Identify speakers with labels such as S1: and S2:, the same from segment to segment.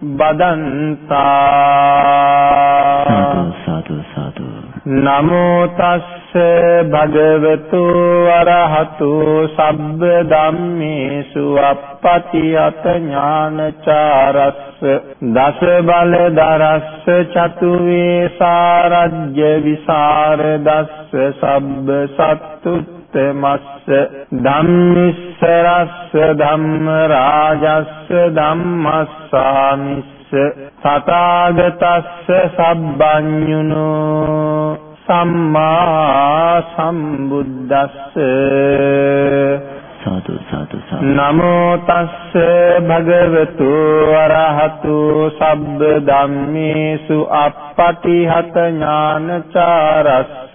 S1: බදන්තා.
S2: සාදු සාදු
S1: නමෝ තස්ස භගවතු අරහතු සබ්බ ධම්මේසු අප්පතියත ඥානචාරස්ස. දස බල දරස්ස චතු වේසාරජ්‍ය විසර දස්ස සබ්බ සත්තුත්තමස්ස ධම්මිස්සරස්ස ධම්ම රාජස්ස ධම්මස්සාමිස්ස තථාගතස්ස සබ්බඤුනෝ සම්මා සම්බුද්දස්ස
S2: සාදු සාදු සාදු.
S1: නමෝ තස්ස භගවතු අරහතු සබ්බ ධම්මේසු අප්පටිහත ඥානචාරස්ස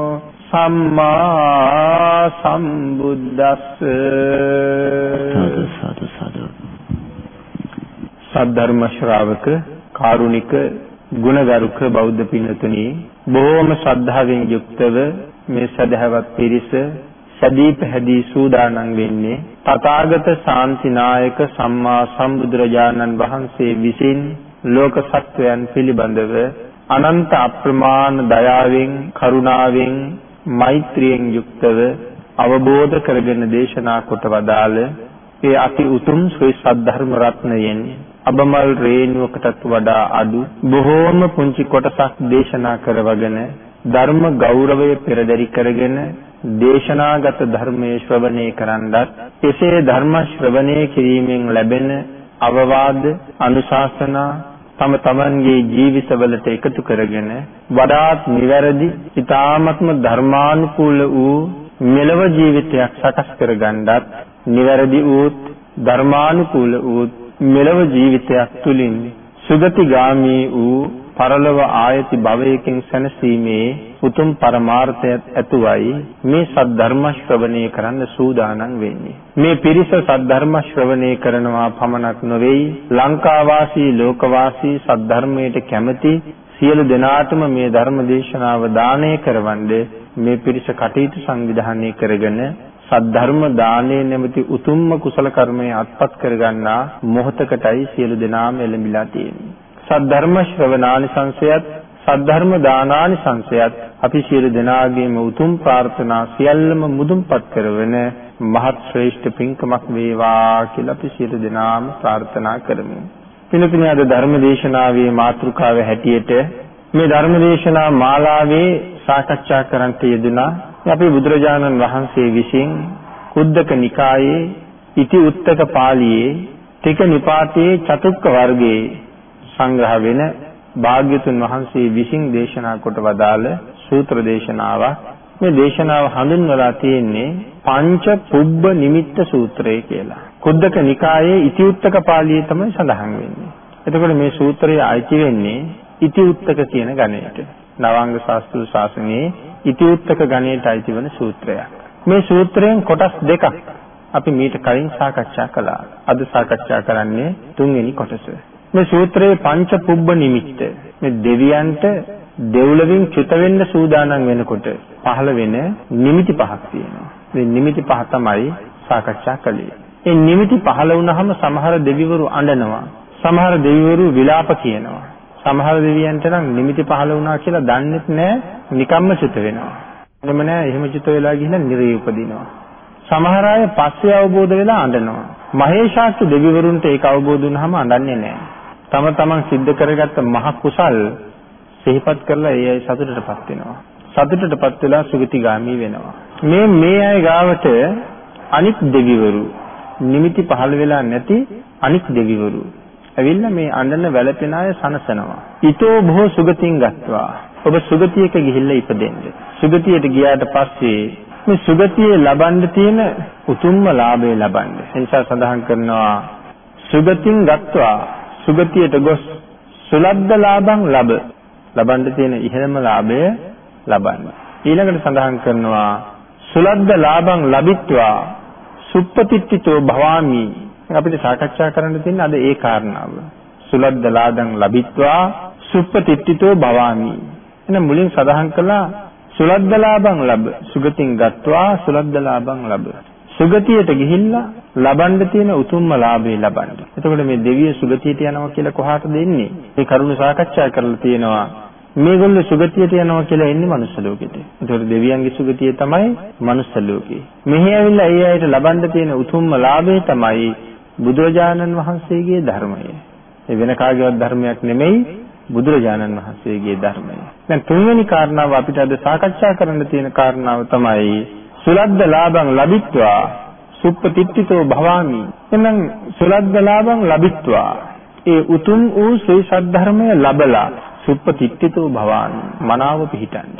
S1: සම්මා සම්බුද්දස්ස.
S2: සාදු සාදු සාදු.
S1: සද්ධර්ම ශ්‍රාවක කාරුණික ගුණගරුක බෞද්ධ පින්තුනි බොහෝම ශ්‍රද්ධාවෙන් යුක්තව මේ සදහවත් පිරිස සදී පැහැදී සූදානම් වෙන්නේ තථාගත ශාන්තිනායක සම්මා සම්බුදුරජාණන් වහන්සේ විසින් ලෝක සත්වයන් පිළිබඳව අනන්ත අප්‍රමාණ දයාවෙන් කරුණාවෙන් මෛත්‍රියෙන් යුක්තව අවබෝධ කරගෙන දේශනා කොට වදාළ ඒ අති උතුම් ශ්‍රී සද්ධර්ම රත්නයෙන් අබමල් රේණුවකටත් වඩා අඩු බොහෝම පුංචි කොටසක් දේශනා කරවගෙන ධර්ම ගෞරවය පෙරදරි කරගෙන දේශනාගත ධර්මයේ ශ්‍රවණය කරන්නත් එසේ ධර්ම ශ්‍රවණය කිරීමෙන් ලැබෙන අවවාද අනුශාසනා තම තමන්ගේ ජීවිතවලට එකතු කරගෙන වඩාත් නිවැරදි ඊ타ත්ම ධර්මානුකූල වූ මෙලව ජීවිතයක් සකස් කරගන්නත් නිවැරදි වූත් ධර්මානුකූල වූත් මෙලව ජීවිතයක් තුලින් සුගතිගාමී වූ පරලොව ආයති භවයකින් සැනසීමේ උතුම් පරමාර්ථයත් ඇතුවයි මේ සද්ධර්ම ශ්‍රවණය කරන්න සූදානම් වෙන්නේ. මේ පිරිස සද්ධර්ම ශ්‍රවණය කරනවා පමණක් නොවේයි ලංකාවාසී ලෝකවාසී සද්ධර්මයට කැමති සියලු දෙනාටම මේ ධර්ම දේශනාව දානය කරවන්නේ මේ පිරිස කටයුතු සංවිධානය කරගෙන සද්ධර්ම දානයේ නැමැති උතුම්ම කුසල කර්මයේ අත්පත් කරගන්නා මොහතකටයි සියලු දෙනාම එළඹිලා තියෙන්නේ. සද්ධර්ම ශ්‍රවණානිසංසයත් සද්ධර්ම දානානිසංසයත් අපි සියලු දෙනාගේම උතුම් ප්‍රාර්ථනා සියල්ලම මුදුන්පත් කරවන මහත් ශ්‍රේෂ්ඨ පින්කමක් වේවා කියලා අපි සියලු දෙනාම ප්‍රාර්ථනා කරමු. පින්තුනි අද ධර්ම දේශනාවේ මාතෘකාව හැටියට මේ ධර්ම දේශනා මාලාවේ සාකච්ඡා කරන්නට යෙදුනා අපි බුදුරජාණන් වහන්සේ විසින් කුද්දක නිකායේ ඉති උත්තක පාළියේ තික නිපාතයේ චතුක්ක වර්ගයේ සංග්‍රහ වෙන භාග්‍යතුන් වහන්සේ විසින් දේශනා කොට වදාළ සූත්‍ර දේශනාවක් මේ දේශනාව හඳුන්වලා තියෙන්නේ පංච පුබ්බ නිමිත්ත සූත්‍රය කියලා. කුද්දක නිකායේ ඉතිඋත්තක පාළියේ තමයි සඳහන් වෙන්නේ. එතකොට මේ සූත්‍රය අයිති වෙන්නේ ඉතිඋත්තක කියන ගණයට. නවාංග ශාස්ත්‍රීය ශාසනයේ ඉතිඋත්තක ගණයට අයිති වන සූත්‍රයක්. මේ සූත්‍රයෙන් කොටස් දෙකක් අපි මීට කලින් සාකච්ඡා කළා. අද සාකච්ඡා කරන්නේ තුන්වෙනි කොටස. මේ සූත්‍රයේ පංච පුබ්බ නිමිත්ත මේ දෙවියන්ට දෙව්ලොවින් චුත වෙන්න සූදානම් වෙනකොට පහළ වෙන නිමිති පහක් තියෙනවා. මේ නිමිති පහ තමයි සාකච්ඡා කළේ. ඒ නිමිති පහළ වුණාම සමහර දෙවිවරු අඬනවා. සමහර දෙවිවරු විලාප කියනවා. සමහර දෙවියන්ට නම් නිමිති පහළ වුණා කියලා දන්නෙත් නෑ නිකම්ම චුත වෙනවා. එහෙම නෑ එහෙම චුත වෙලා ගිහින් නිරේ උපදිනවා. සමහර අය පස්සේ අවබෝධ වෙලා අඬනවා. මහේශාක්‍ය දෙවිවරුන්ට ඒක අවබෝධ වුණාම අඬන්නේ නෑ. තම තමන් සිද්ධ කරගත්ත මහ කුසල් සිහිපත් කරලා ඒ අය සතුටටපත් වෙනවා. සතුටටපත් වෙලා සුගතිගාමි වෙනවා. මේ මේ අය ගාවට අනික් දෙවිවරු නිමිති පහළ වෙලා නැති අනික් දෙවිවරු ඇවිල්ලා මේ අඬන වැළපෙන අය සනසනවා. ඊතෝ බොහෝ සුගතින් ගත්වා. ඔබ සුගතියක ගිහිල්ලා ඉපදෙන්න. සුගතියට ගියාට පස්සේ මේ සුගතියේ ලබන්න තියෙන උතුම්ම ලාභය ලබන්න. එනිසා සඳහන් කරනවා සුගතින් ගත්වා සුගතියට ගොස් සුලබ්ධ ලාභං ලබ. ලබන්න තියෙන ඉහළම ලාභය ලබන්න. ඊළඟට සඳහන් කරනවා සුලබ්ධ ලාභං ලබිත්වා සුප්පතිට්ඨිතෝ භවාමි අපිට සාකච්ඡා කරන්න තියෙන්නේ අද ඒ කාරණාව. සුලද්ද ලාදං ලබිත්වා සුප්පතිට්ඨිතෝ භවාමි. එහෙනම් මුලින් සඳහන් කළා සුලද්ද ලාභං ලබ සුගතින් ගත්වා සුලද්ද ලාභං ලබ. සුගතියට ගිහිල්ලා ලබන්න තියෙන උතුම්ම ලාභේ ලබන්න. එතකොට මේ දෙවිය සුගතියට යනවා කියලා කොහාටද එන්නේ? මේ කරුණ සාකච්ඡා කරලා තියෙනවා. මේගොල්ලෝ සුගතියට යනවා කියලා එන්නේ මනුස්ස ලෝකෙට. ඒතකොට දෙවියන්ගේ සුගතිය තමයි මනුස්ස ලෝකේ. මෙහි ඇවිල්ලා ඒ අයට ලබන්න තියෙන උතුම්ම ලාභය තමයි බුදුරජාණන් වහන්සේගේ ධර්මය. ඒ වෙන කාගේවත් ධර්මයක් නෙමෙයි බුදුරජාණන් වහන්සේගේ ධර්මය. දැන් තුන්වෙනි කාරණාව අපිට අද සාකච්ඡා කරන්න තියෙන කාරණාව තමයි සුලද්ද ලාභං ලබිත්වා සුප්පතිට්ඨිතෝ භවාමි. එහෙනම් සුලද්ද ලාභං ලබිත්වා ඒ උතුම් වූ ශ්‍රී සද්ධර්මය ලබලා සුප්පතිට්ඨිතෝ භවාමි. මනාව පිහිටන්න.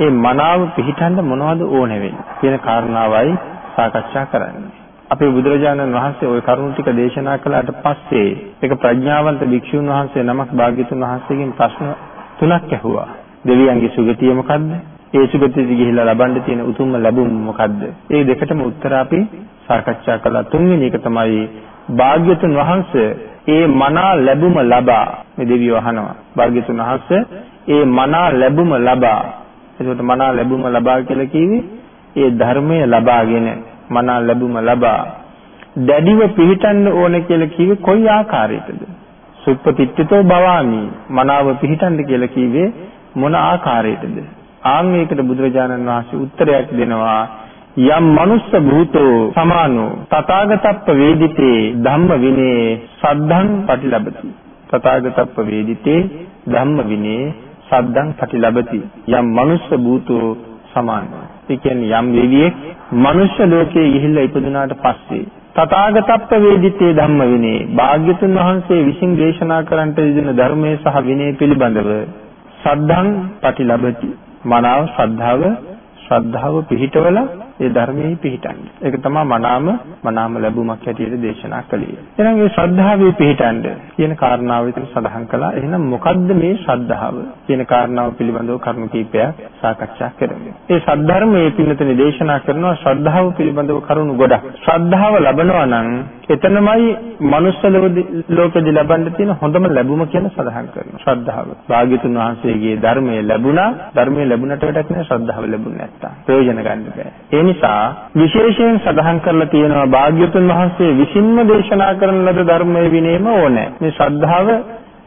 S1: ඒ මනාව පිහිටන්න මොනවද ඕන වෙන්නේ කියන කාරණාවයි සාකච්ඡා කරන්නේ. අපේ බුදුරජාණන් වහන්සේ ওই කරුණු ටික දේශනා කළාට පස්සේ ඒක ප්‍රඥාවන්ත භික්ෂුන් වහන්සේ නමක් භාග්‍යතුන් වහන්සේගෙන් ප්‍රශ්න තුනක් ඇහුවා. දෙවියන්ගේ සුගතිය මොකද්ද? ඒ සුගතියට ගිහිල්ලා ලබන්න තියෙන උතුම්ම ලැබුම මොකද්ද? ඒ දෙකටම උත්තර අපි සාකච්ඡා කළා. තුන්වෙනි එක තමයි භාග්‍යතුන් වහන්සේ ඒ මනා ලැබුම ලබා මේ දෙවියෝ අහනවා. භාග්‍යතුන් වහන්සේ ඒ මනා ලැබුම ලබා එතකොට මනා ලැබුම ලබා කියලා කිව්වේ ඒ ධර්මය ලබාගෙන මනා ලැබුම ලබා දැඩිව පිහිටන්න ඕන කියලා කිව්වේ කොයි ආකාරයකද? සුප්පතිට්ඨිතෝ භවාමි මනාව පිහිටන්න කියලා කිව්වේ මොන ආකාරයකද? ආන් මේකට බුදුරජාණන් වහන්සේ උත්තරයක් දෙනවා යම් මනුස්ස භූතෝ සමානෝ තථාගතප්ප වේදිතේ ධම්ම විනේ සද්ධං පටිලබති. තථාගතප්ප වේදිතේ ධම්ම විනේ සද්දං පටිලබති. යම් මනුස්ස භූතෝ සමානෝ. ඒ කියන්නේ යම් දෙවියෙක් මනුෂ්‍ය ලෝකයේ ගිහිල්ලා ඉපදුනාට පස්සේ තථාගතප්ප වේදිතේ ධම්ම විනේ භාග්‍යතුන් වහන්සේ විසින් දේශනා කරන්නට යෙදෙන ධර්මයේ සහ විනය පිළිබඳව සද්ධං පටිලබති. මනාව ශ්‍රද්ධාව ශ්‍රද්ධාව පිහිටවලා ඒ ධර්මයේ පිහිටන්න. ඒක තමයි මනාම මනාම ලැබුමක් හැටියට දේශනා කළේ. එහෙනම් මේ ශ්‍රද්ධාවේ පිහිටන්න කියන කාරණාව විතර සඳහන් කළා. එහෙනම් මොකද්ද මේ ශ්‍රද්ධාව කියන කාරණාව පිළිබඳව කරුණු කීපයක් සාකච්ඡා කරමු. ඒ සද්ධර්මයේ පිළිතුරේ දේශනා කරනවා ශ්‍රද්ධාව පිළිබඳව කරුණු ගොඩක්. ශ්‍රද්ධාව ලබනවා නම් එතනමයි මනුස්ස ලෝකෙදි ලබන්න තියෙන හොඳම ලැබුම කියලා සඳහන් කරනවා. ශ්‍රද්ධාව. භාග්‍යතුන් වහන්සේගේ ධර්මයේ ලැබුණා. ධර්මයේ ලැබුණට වැඩක් නෑ ශ්‍රද්ධාව ලැබුණ නැත්තම්. ප්‍රයෝජන ගන්න බෑ. ඒ නිසා විශේෂයෙන් සඳහන් කරලා තියෙනවා භාග්‍යතුන් වහන්සේ විසින්ම දේශනා කරන ලද ධර්මයේ විනයම ඕනේ. මේ ශ්‍රද්ධාව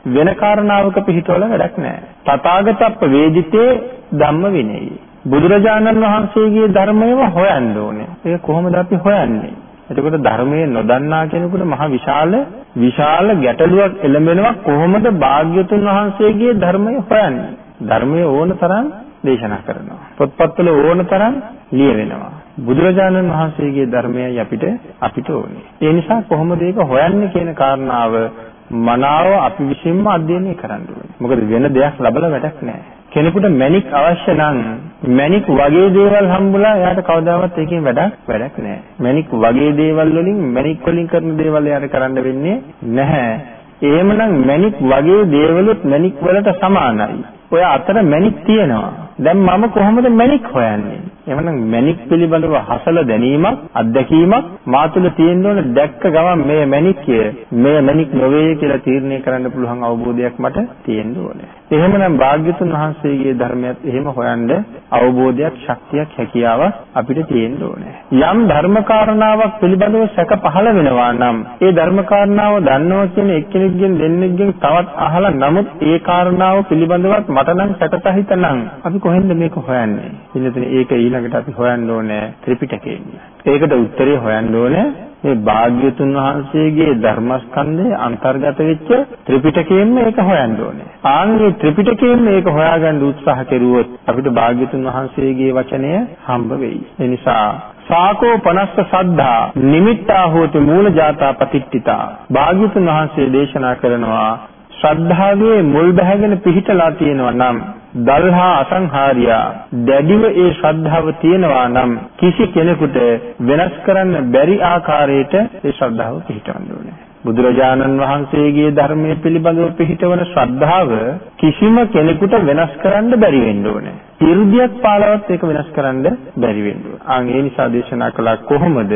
S1: වෙන කාරණාවක පිහිටවල වැඩක් නැහැ. තථාගතප්ප වේදිතේ ධම්ම විනයයි. බුදුරජාණන් වහන්සේගේ ධර්මයම හොයන්න ඕනේ. ඒක කොහොමද අපි හොයන්නේ? එතකොට ධර්මයේ නොදන්නා කෙනෙකුට මහ විශාල විශාල ගැටලුවක් එළඹෙනවා කොහොමද භාග්‍යතුන් වහන්සේගේ ධර්මය හොයන්නේ? ධර්මයේ ඕන තරම් දේශනා කරනවා. පොත්පත්වල ඕන තරම් ලියවෙනවා. බුදුරජාණන් වහන්සේගේ ධර්මයයි අපිට අපිට ඕනේ. ඒ නිසා කොහොමද ඒක හොයන්නේ කියන කාරණාව මනාව අපි විසින්ම අධ්‍යයනය කරන්න ඕනේ. මොකද වෙන දෙයක් ලබලා වැඩක් නැහැ. කෙනෙකුට මැණික් අවශ්‍ය නම් මැණික් වගේ දේවල් හම්බුලා එයාට කවදාවත් ඒකෙන් වැඩක් වැඩක් නැහැ. මැණික් වගේ දේවල් වලින් මැණික් වලින් කරන දේවල් එයාට කරන්න වෙන්නේ නැහැ. එහෙමනම් මැණික් වගේ දේවලුත් මැණික් වලට සමානයි. ඔය අතර මැණික් තියෙනවා. දැන් මම කොහොමද මැණික් හොයන්නේ? එවනම් මැණික් පිළිබඳව හසල දැනීමක් අත්දැකීමක් මා තුළ තියෙන්න ඕන දැක්ක ගමන් මේ මැණික්ය මේ මැණික් නොවේ කියලා තීරණය කරන්න පුළුවන් අවබෝධයක් මට තියෙන්න ඕනේ. එහෙමනම් භාග්‍යතුන් වහන්සේගේ ධර්මයත් එහෙම හොයන්න අවබෝධයක් ශක්තියක් හැකියාවක් අපිට තියෙන්න ඕනේ. යම් ධර්මකාරණාවක් පිළිබඳව සැක පහළ වෙනවා නම් ඒ ධර්මකාරණාව දන්නවා කියන එක්කෙනෙක්ගෙන් දෙන්නෙක්ගෙන් තවත් අහලා නමුත් ඒ කාරණාව පිළිබඳවත් මට නම් සැකසහිත නම් අපි කොහෙන්ද මේක හොයන්නේ? ඉන්නතනේ ඒක ඊළඟට අපි හොයන්න ඕනේ ත්‍රිපිටකයෙන්. ඒකට උත්තරේ හොයන්න ඕනේ මේ භාග්‍යතුන් වහන්සේගේ ධර්මස්කන්ධය අන්තර්ගත වෙච්ච ත්‍රිපිටකයෙන්ම ඒක හොයන්න ඕනේ. ආන්ගේ ත්‍රිපිටකයෙන් මේක හොයාගන්න උත්සාහ කෙරුවොත් අපිට භාග්‍යතුන් වහන්සේගේ වචනය හම්බ වෙයි. ඒ නිසා සාකෝ පනස්ස සද්ධා නිමිත්තා හෝති මූල ජාතා පතිට්ඨිතා භාග්‍යතුන් වහන්සේ දේශනා කරනවා ශ්‍රද්ධාවේ මුල් බැහැගෙන පිහිටලා තියෙනවා නම් දල්හා අසංහාරියා දැඩිව ඒ ශ්‍රද්ධාව තියෙනවා නම් කිසි කෙනෙකුට වෙනස් කරන්න බැරි ආකාරයට ඒ ශ්‍රද්ධාව පිහිටවන්න ඕනේ. බුදුරජාණන් වහන්සේගේ ධර්මයේ පිළිබඳව පිහිටවන ශ්‍රද්ධාව කිසිම කෙනෙකුට වෙනස් කරන්න බැරි වෙන්න ඕනේ. 이르දියක් පාලවත් ඒක වෙනස් කරන්න බැරි වෙන්න ඕනේ. ආන් ඒ නිසා දේශනා කළා කොහොමද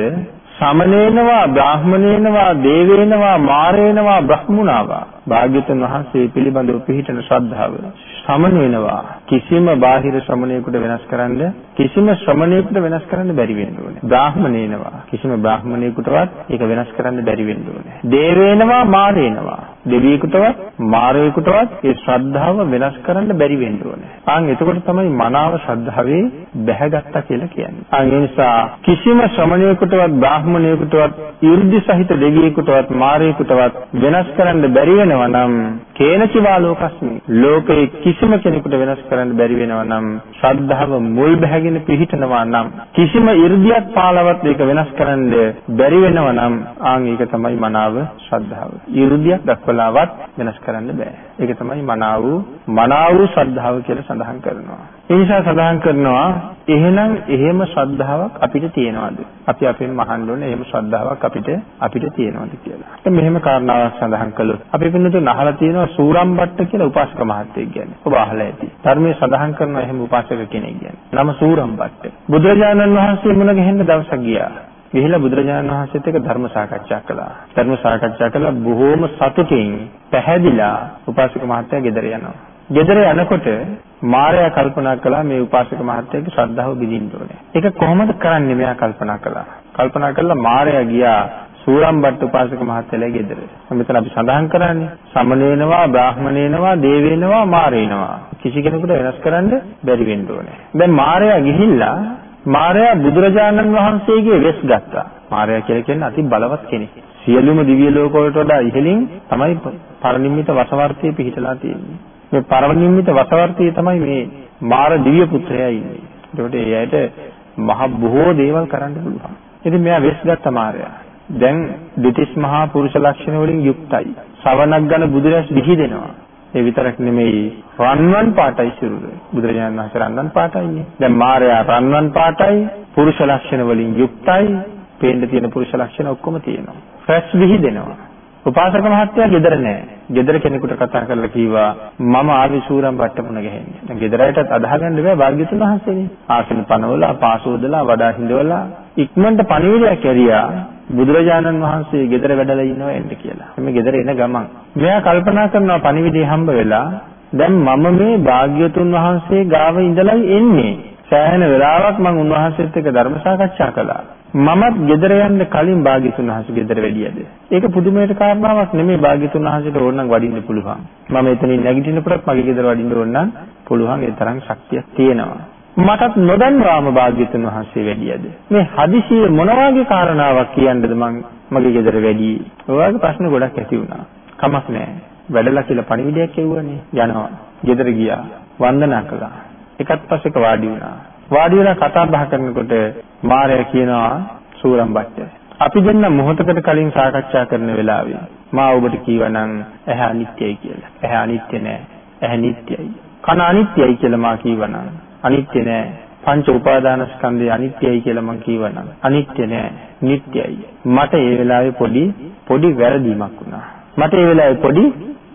S1: සමනේනවා බ්‍රාහමනේනවා දේවේනවා මාරේනවා බ්‍රහ්මුණාවා භාග්‍යතුන් වහන්සේ පිළිබඳව පිහිටන ශ්‍රද්ධාව සමන වෙනවා කිසිම බාහිර ශ්‍රමණයෙකුට වෙනස් කරන්න කිසිම ශ්‍රමණයෙකුට වෙනස් කරන්න බැරි වෙන්න ඕනේ. බ්‍රාහමණේනවා කිසිම බ්‍රාහමණයෙකුටවත් ඒක වෙනස් කරන්න බැරි වෙන්න ඕනේ. දේවේනවා මාරේනවා දෙවියෙකුටවත් මාරයෙකුටවත් ඒ ශ්‍රද්ධාව වෙනස් කරන්න බැරි වෙන්න ඕනේ. ආන් එතකොට තමයි මනාව ශ්‍රද්ධාවේ බැහැගත්තා කියලා කියන්නේ. ආන් ඒ නිසා කිසිම ශ්‍රමණයෙකුටවත් බ්‍රාහමණයෙකුටවත් 이르දි සහිත දෙවියෙකුටවත් මාරයෙකුටවත් වෙනස් කරන්න බැරි වෙනවා වෙනවා නම් කේනචිවා ලෝකස්මි ලෝකේ කිසිම කෙනෙකුට වෙනස් කරන්න බැරි වෙනවා නම් ශ්‍රද්ධාව මුල් බැහැගෙන පිහිටනවා නම් කිසිම 이르දියක් පාලවත් ඒක වෙනස් කරන්න බැරි වෙනවා නම් ආන් ඒක තමයි මනාව ශ්‍රද්ධාව. 이르දියක් දක්වලාවත් වෙනස් කරන්න බෑ. ඒක තමයි මනාව මනාව ශ්‍රද්ධාව කියලා සඳහන් කරනවා. ඒ නිසා සඳහන් කරනවා එහෙනම් එහෙම ශ්‍රද්ධාවක් අපිට තියෙනවද? අපි අපෙන් අහන්න ඕනේ එහෙම ශ්‍රද්ධාවක් අපිට අපිට තියෙනවද කියලා. දැන් මෙහෙම කාරණාවක් සඳහන් කළොත් අපි පින්නතුන් අහලා තියෙනවා සූරම්බට්ට කියලා උපාසක මහත්තයෙක් කියන්නේ. ඔබ අහලා ඇති. ධර්මයේ සඳහන් කරනවා එහෙම උපාසක කෙනෙක් කියන්නේ. නම සූරම්බට්ට. බුදුරජාණන් වහන්සේ මුණ ගැහෙන්න දවසක් ගියා. ගිහිලා බුදුරජාණන් වහන්සේත් එක්ක ධර්ම සාකච්ඡා කළා. ධර්ම සාකච්ඡා කළා බොහෝම සතුටින් පැහැදිලා උපාසක මහත්තයා ගෙදර යනවා. ගෙදර යනකොට මාර්යා කල්පනා කළා මේ උපාසක මහත්තයාගේ ශ්‍රද්ධාව බිඳින්න ඕනේ. ඒක කොහොමද කරන්නේ මෙයා කල්පනා කළා. කල්පනා කළා මාර්යා ගියා සූරම්බට්ට උපාසක මහත්තයලා ගෙදර. මෙතන අපි සඳහන් කරන්නේ සමනේනවා, බ්‍රාහමනේනවා, දේවේනවා, මාරේනවා. කිසි කෙනෙකුට වෙනස් කරන්න බැරි වෙන්න ඕනේ. දැන් මාර්යා ගිහිල්ලා මාර්යා බුදුරජාණන් වහන්සේගේ වෙස් ගත්තා. මාර්යා කියලා කියන්නේ අති බලවත් කෙනෙක්. සියලුම දිව්‍ය ලෝක වලට වඩා ඉහළින් තමයි පරිනිම්මිත වසවර්තිය පිහිටලා තියෙන්නේ. මේ පරිනිම්මිත වසවර්තිය තමයි මේ මාර දිව්‍ය පුත්‍රයා ඉන්නේ. ඒකට ඒ ඇයිට මහ බොහෝ දේවල් කරන්න පුළුවන්. ඉතින් මෙයා වෙස් ගත්ත මාර්යා. දැන් දෙතිස් මහා පුරුෂ ලක්ෂණ වලින් යුක්තයි. ශ්‍රවණක් ගන්න බුදුරැස් දිහි දෙනවා. ඒ විතරක් නෙමෙයි රන්වන් පාටයි සිරුර. බුදුරජාණන් වහන්සේ රන්වන් පාටයිනේ. දැන් මාර්යා රන්වන් පාටයි පුරුෂ ලක්ෂණ වලින් යුක්තයි. පේන්න තියෙන පුරුෂ ලක්ෂණ ඔක්කොම තියෙනවා. ෆ්‍රෙෂ් විහිදෙනවා. උපාසක මහත්තයා ගෙදර නෑ. ගෙදර කෙනෙකුට කතා කරලා කිව්වා මම ආවි සූරම් වට්ටමුණ ගහන්නේ. දැන් ගෙදරටත් අදහගන්න බෑ භාග්‍යතුන් වහන්සේනේ. ආසන පනවලා පාසෝදලා වඩා හිඳවලා ඉක්මනට පණිවිඩයක් ඇරියා බුදුරජාණන් වහන්සේ ගෙදර වැඩලා ඉන්නවා එන්න කියලා. මේ ගෙදර එන ගමන් මෙයා කල්පනා කරනවා පණිවිඩය හම්බ වෙලා දැන් මම මේ භාග්‍යතුන් වහන්සේ ගාව ඉඳලා එන්නේ. සෑහෙන වෙලාවක් මම උන්වහන්සේත් එක්ක ධර්ම සාකච්ඡා කළා. මමත් ගෙදර යන්න කලින් භාග්‍යතුන් වහන්සේ ගෙදර වැඩියද. ඒක පුදුමයට කාරණාවක් නෙමෙයි භාග්‍යතුන් වහන්සේට ඕනනම් වඩින්න පුළුවන්. මම එතනින් නැගිටිනකොටත් මගේ ගෙදර වඩින්න ඕන නම් පුළුවන් ඒ තරම් ශක්තියක් තියෙනවා. මටත් නොදන්වාම භාග්‍යතුන් වහන්සේ වැඩියද. මේ හදිසියේ මොන වගේ කාරණාවක් කියන්නද මං මගේ ගෙදර වැඩි. ඔයගේ ප්‍රශ්න ගොඩක් ඇති වුණා. කමක් නැහැ. වැඩලා කියලා පණිවිඩයක් එව්වනේ. යනවා. ගෙදර ගියා. වන්දනා කළා. එකත් පස්සෙක වාඩි වුණා. වාඩි වෙලා කතා බහ කරනකොට මාරයා කියනවා සූරම් බට්ට. අපි දෙන්න මොහොතකට කලින් සාකච්ඡා කරන වෙලාවේ මා ඔබට කීවනම් ඇහැ අනිත්‍යයි කියලා. ඇහැ අනිත්‍ය නෑ. ඇහැ නිට්ටයයි. කන අනිත්‍යයි කියලා මා කියවනම් අනිත්‍ය නෑ. පංච උපාදානස්කන්ධය අනිත්‍යයි කියලා මං කියවනම් අනිත්‍ය නෑ. නිට්ටයයි. මට ඒ වෙලාවේ පොඩි පොඩි වැරදීමක් වුණා. මට ඒ වෙලාවේ පොඩි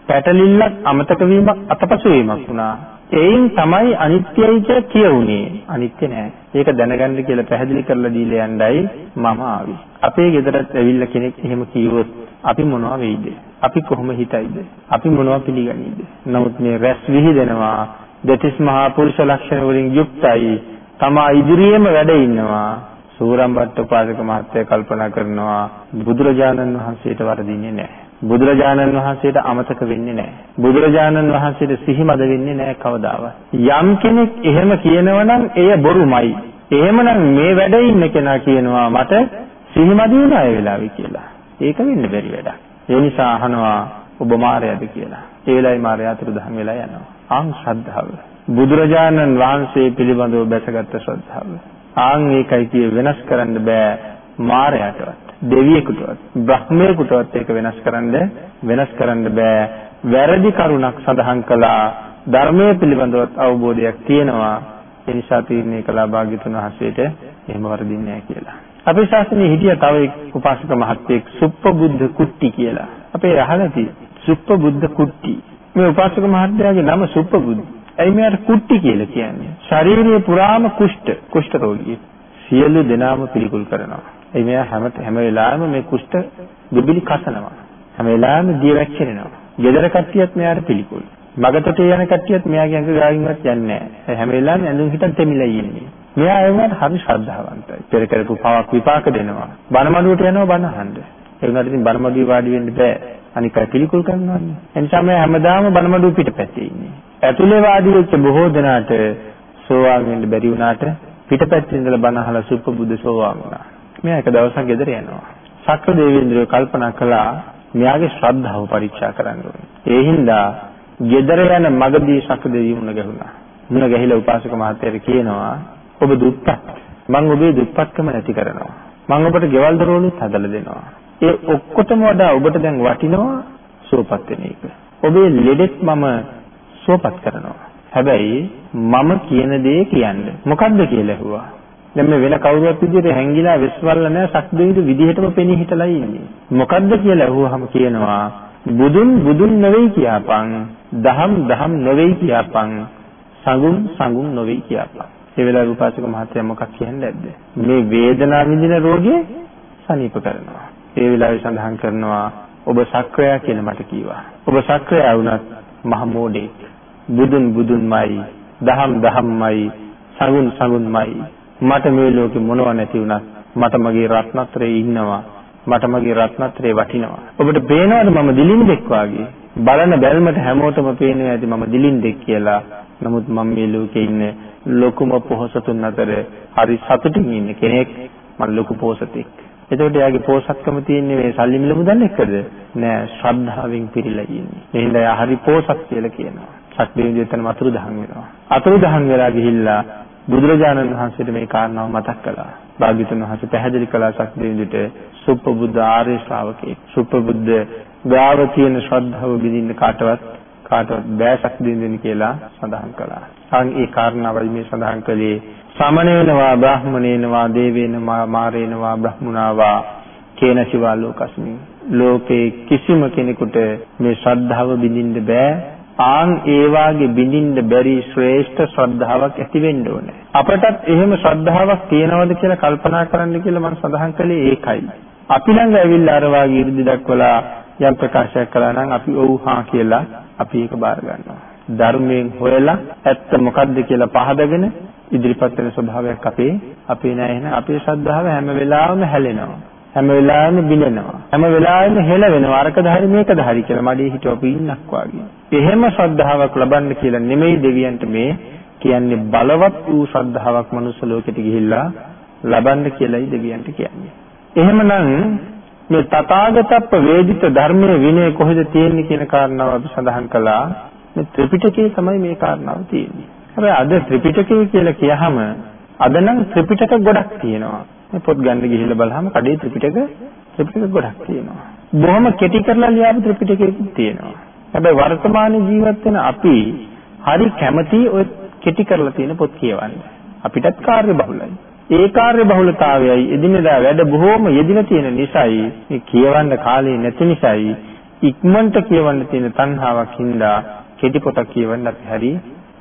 S1: පැටලිල්ලක් අමතක වීමක් අතපසු වීමක් වුණා. ඒයින් තමයි අනිත්‍යයි කියලා කියුනේ. අනිත්‍ය නෑ. ඒක දැනගන්න කියලා පැහැදිලි කරලා දීලා යන්නයි මම ආවේ. අපේ ගෙදරත් ඇවිල්ලා කෙනෙක් එහෙම කිව්වොත් අපි මොනවා වෙයිද? අපි කොහොම හිතයිද? අපි මොනවා පිළිගනීද? නමුත් මේ රැස් විහිදෙනවා දෙතිස් මහා පුරුෂ ලක්ෂණ වලින් යුක්තයි. තමා ඉදිරියේම වැඩ ඉන්නවා. සූරම්බට්ට උපාසක මහත්තයා කල්පනා කරනවා බුදුරජාණන් වහන්සේට වරදින්නේ නැහැ. බුදුරජාණන් වහන්සේට අමතක වෙන්නේ නැහැ. බුදුරජාණන් වහන්සේට සිහිමද වෙන්නේ නැහැ කවදාවත්. යම් කෙනෙක් එහෙම කියනවනම් එය බොරුමයි. එහෙමනම් මේ වැඩ ඉන්න කෙනා කියනවා මට සිහිමද වුණා ඒ වෙලාවේ කියලා. ඒක වෙන්න බැරි වැඩක්. ඒ නිසා අහනවා ඔබ මායයද කියලා. ඒ වෙලාවේ මායя අතුරුදහන් වෙලා යනවා. ආන් ශ්‍රද්ධාව. බුදුරජාණන් වහන්සේ පිළිබඳව බැසගත් ශ්‍රද්ධාව. ආන් ඒකයි කිය වෙනස් කරන්න බෑ මායයටවත්. දෙවියෙකුටවත් බ්‍රහ්මයෙකුටවත් ඒක වෙනස් කරන්න වෙනස් කරන්න බෑ. වැරදි කරුණක් සඳහන් කළා. ධර්මයේ පිළිබඳවත් අවබෝධයක් තියෙනවා. ඒ නිසා තීරණය කළා භාග්‍යතුන් වහන්සේට එහෙම වරදින්නේ නැහැ කියලා. අපේ ශාස්ත්‍රයේ හිටිය තව එක් උපාසක මහත්තයෙක් සුප්පබුද්ධ කුට්ටි කියලා. අපේ අහලා තියෙන්නේ සුප්පබුද්ධ කුට්ටි. මේ උපාසක මහත්තයාගේ නම සුප්පබුද්ධ. ඇයි මෙයාට කුට්ටි කියලා කියන්නේ? ශාරීරියේ පුරාම කුෂ්ඨ කුෂ්ඨ රෝගී සියලු දෙනාම පිළිකුල් කරනවා. ඒ මෙයා හැම හැම වෙලාවෙම මේ කුෂ්ඨ දෙබිලි කසනවා. හැම වෙලාවෙම දිය වැක්කිරෙනවා. ගෙදර කට්ටියත් මෙයාට පිළිකුල්. මගතට යන කට්ටියත් මෙයාගේ ඇඟ ගාවින්වත් යන්නේ නැහැ. හැම වෙලාවෙම ඇඳුම් හිටන් තෙමිලා ඉන්නේ. මෙයා ඒ වුණාට හරි ශ්‍රද්ධාවන්තයි. පෙර කරපු පවක් විපාක දෙනවා. බණමඩුවට යනවා බණ අහන්න. ඒ වුණාට ඉතින් බණමඩුවේ වාඩි වෙන්න බෑ. අනික පිළිකුල් කරනවානේ. එනිසා මේ හැමදාම බණමඩුව පිටපැත්තේ ඉන්නේ. ඇතුලේ වාඩි වෙච්ච බොහෝ දෙනාට සෝවාන් වෙන්න බැරි වුණාට පිටපැත්තේ ඉඳලා බණ අහලා සුප්පබුද්ධ සෝවාන් වුණා. මෙයා එක දවසක් ගෙදර යනවා. සක්‍ර දේවේන්ද්‍රය කල්පනා කළා මෙයාගේ ශ්‍රද්ධාව පරීක්ෂා කරන්න ඕනේ. ඒ හින්දා ගෙදර යන මගදී සක්‍ර දෙවියන් මුණ ගැහුණා. මුණ ගැහිලා උපාසක මහත්තයාට කියනවා ඔබ දුප්පත්. මම ඔබේ දුප්පත්කම නැති කරනවා. මම ඔබට ගෙවල් දරවලුත් හදලා දෙනවා. ඒ ඔක්කොටම වඩා ඔබට දැන් වටිනවා සුවපත් වෙන එක. ඔබේ ලෙඩෙත් මම සුවපත් කරනවා. හැබැයි මම කියන දේ කියන්න. මොකද්ද කියලා ඇහුවා. දැන් මේ වෙන කවුරුවත් විදිහට හැංගිලා විශ්වල්ල නැහැ සක්දෙවිදු විදිහටම පෙනී හිටලා ඉන්නේ. මොකද්ද කියලා අහුවහම කියනවා බුදුන් බුදුන් නෙවෙයි කියපන්. දහම් දහම් නෙවෙයි කියපන්. සංගුම් සංගුම් නෙවෙයි කියපන්. ඒ වෙලාවේ උපාසක මහත්තයා මොකක් කියන්නේ නැද්ද? මේ වේදනාව විඳින රෝගිය සනීප කරනවා. ඒ වෙලාවේ සඳහන් කරනවා ඔබ සක්‍රයා කියලා මට කිව්වා. ඔබ සක්‍රයා වුණත් මහ මෝඩෙක්. බුදුන් බුදුන්මයි, දහම් දහම්මයි, සඟුන් සඟුන්මයි මට මේ ලෝකෙ මොනව නැති වුණත් මට මගේ රත්නත්‍රයේ ඉන්නවා මට මගේ රත්නත්‍රයේ වටිනවා ඔබට පේනවද මම දිලින්දෙක් වාගේ බලන බැල්මට හැමෝටම පේනවා ඇති මම දිලින්දෙක් කියලා නමුත් මම මේ ලෝකේ ඉන්නේ ලොකුම පොහසතුන් අතර හරි සතුටින් ඉන්න කෙනෙක් මම ලොකු පොහසතෙක් එතකොට එයාගේ පෝසත්කම තියෙන්නේ මේ සල්ලි මිල මුදල් එක්කද? නෑ ශ්‍රද්ධාවෙන් පිරීලා ඉන්නේ. එහෙනම් එයා හරි පෝසත් කියලා කියනවා. සක්දේව දෙතන අතුරු දහන් වෙනවා. අතුරු දහන් වෙලා ගිහිල්ලා බුදුරජාණන් වහන්සේට මේ කාරණාව මතක් කළා. භාග්‍යතුන් වහන්සේ පැහැදිලි කළා සක්දෙවිඳුට සුප්පබුද්ධ ආර්ය ශ්‍රාවකෙක්. සුප්පබුද්ධ ගාව තියෙන ශ්‍රද්ධාව බිඳින්න කාටවත් කාටවත් බෑ සක්දෙවිඳුනි කියලා සඳහන් කළා. අන් ඒ කාරණාවයි මේ සඳහන් කළේ සමනේනවා බ්‍රාහ්මණේනවා දේවේනවා මාරේනවා බ්‍රහ්මුණාවා කේන සිවා ලෝකස්මින් ලෝකේ කිසිම කෙනෙකුට මේ ශ්‍රද්ධාව බිඳින්න බෑ ආන් ඒ වාගේ බිඳින්න බැරි ශ්‍රේෂ්ඨ ශ්‍රද්ධාවක් ඇති වෙන්න ඕනේ. අපටත් එහෙම ශ්‍රද්ධාවක් තියෙනවද කියලා කල්පනා කරන්න කියලා මම සඳහන් කළේ ඒකයි. අපි ළඟ ඇවිල්ලා අර වාගේ 이르දි දක්වලා යම් ප්‍රකාශයක් කළා නම් අපි ඔව් හා කියලා අපි ඒක බාර ගන්නවා. ධර්මයෙන් හොයලා ඇත්ත මොකද්ද කියලා පහදගෙන ඉදිරිපත් වෙන ස්වභාවයක් අපේ අපේ නෑ එහෙනම් අපේ ශ්‍රද්ධාව හැම වෙලාවෙම හැලෙනවා. හැම වෙලාවෙම බිඳෙනවා. හැම වෙලාවෙම හෙල වෙනවා. අරකද හරි මේකද හරි කියලා මඩේ හිටවපු ඉන්නක් වාගේ. එහෙම ශ්‍රද්ධාවක් ලබන්න කියලා නෙමෙයි දෙවියන්ට මේ කියන්නේ බලවත් වූ ශ්‍රද්ධාවක් මනුස්ස ලෝකෙට ගිහිල්ලා ලබන්න කියලායි දෙවියන්ට කියන්නේ. එහෙමනම් මේ තථාගතප්ප වේදිත ධර්මයේ විනය කොහෙද තියෙන්නේ කියන කාරණාව අපි සඳහන් කළා. මේ ත්‍රිපිටකයේ තමයි මේ කාරණාව තියෙන්නේ. හැබැයි අද ත්‍රිපිටකය කියලා කියහම අද නම් ත්‍රිපිටක ගොඩක් තියෙනවා. මේ පොත් ගන්න ගිහිල්ලා බලහම කඩේ ත්‍රිපිටක ත්‍රිපිටක ගොඩක් තියෙනවා. බොහොම කෙටි කරලා ලියාපු ත්‍රිපිටකයක් තියෙනවා. හැබැයි වර්තමාන ජීවත් වෙන අපි හරි කැමති ඔය කෙටි කරලා තියෙන පොත් කියවන්න. අපිටත් කාර්ය බහුලයි. ඒ කාර්ය බහුලතාවයයි එදිනෙදා වැඩ බොහෝම යෙදින තියෙන නිසායි මේ කියවන්න කාලේ නැති නිසායි ඉක්මනට කියවන්න තියෙන තණ්හාවක් හින්දා කෙටි පොතක් කියවන්න අපි හරි